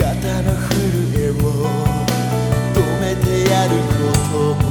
肩の震えを止めてやること